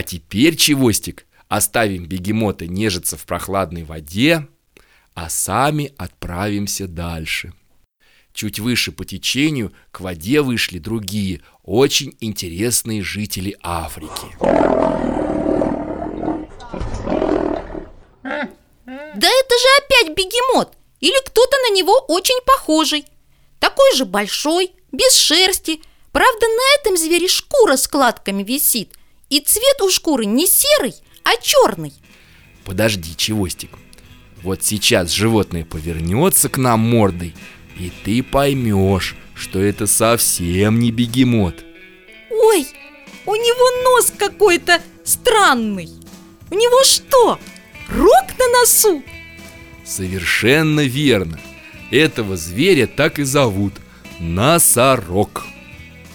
А теперь, Чевостик, оставим бегемота нежиться в прохладной воде, а сами отправимся дальше. Чуть выше по течению к воде вышли другие, очень интересные жители Африки. Да это же опять бегемот! Или кто-то на него очень похожий. Такой же большой, без шерсти. Правда, на этом звере шкура складками висит. И цвет у шкуры не серый, а черный. Подожди, Чевостик. Вот сейчас животное повернется к нам мордой, и ты поймешь, что это совсем не бегемот. Ой, у него нос какой-то странный. У него что, рог на носу? Совершенно верно. Этого зверя так и зовут – носорог.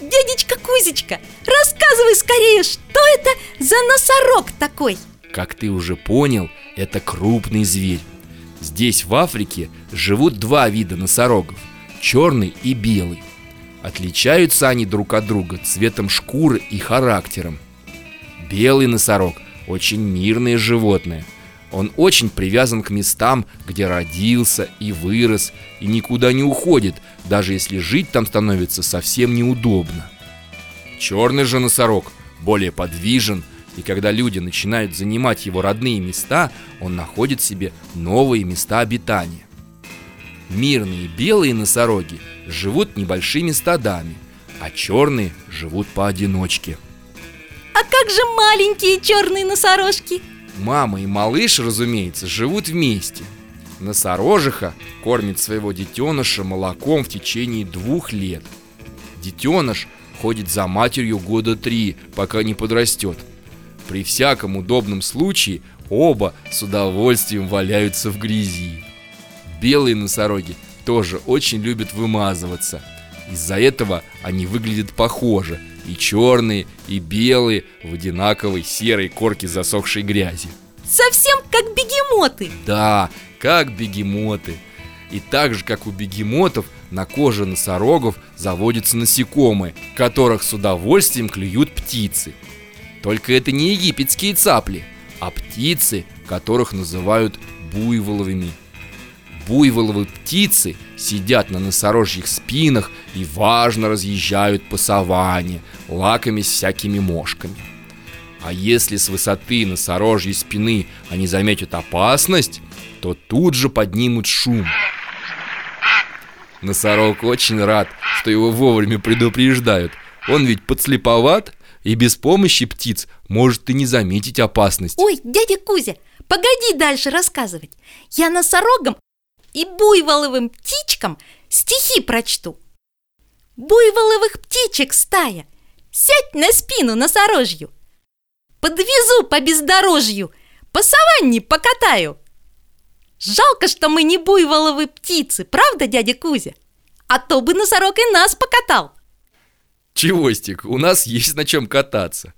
Дядечка Кузечка, рассказывай скорее, что это за носорог такой? Как ты уже понял, это крупный зверь. Здесь, в Африке, живут два вида носорогов – черный и белый. Отличаются они друг от друга цветом шкуры и характером. Белый носорог – очень мирное животное – он очень привязан к местам, где родился и вырос, и никуда не уходит, даже если жить там становится совсем неудобно. Черный же носорог более подвижен, и когда люди начинают занимать его родные места, он находит себе новые места обитания. Мирные белые носороги живут небольшими стадами, а черные живут поодиночке. А как же маленькие черные носорожки? Мама и малыш, разумеется, живут вместе. Носорожиха кормит своего детеныша молоком в течение двух лет. Детеныш ходит за матерью года три, пока не подрастет. При всяком удобном случае оба с удовольствием валяются в грязи. Белые носороги тоже очень любят вымазываться. Из-за этого они выглядят похоже – и черные, и белые в одинаковой серой корке засохшей грязи. Совсем как бегемоты. Да, как бегемоты. И так же, как у бегемотов, на коже носорогов заводятся насекомые, которых с удовольствием клюют птицы. Только это не египетские цапли, а птицы, которых называют буйволовыми буйволовые птицы сидят на носорожьих спинах и важно разъезжают по саванне, лакомясь всякими мошками. А если с высоты носорожьей спины они заметят опасность, то тут же поднимут шум. Носорог очень рад, что его вовремя предупреждают. Он ведь подслеповат и без помощи птиц может и не заметить опасность. Ой, дядя Кузя, погоди дальше рассказывать. Я носорогом и буйволовым птичкам стихи прочту. Буйволовых птичек стая, сядь на спину носорожью. Подвезу по бездорожью, по саванне покатаю. Жалко, что мы не буйволовы птицы, правда, дядя Кузя? А то бы носорог и нас покатал. Чевостик, у нас есть на чем кататься.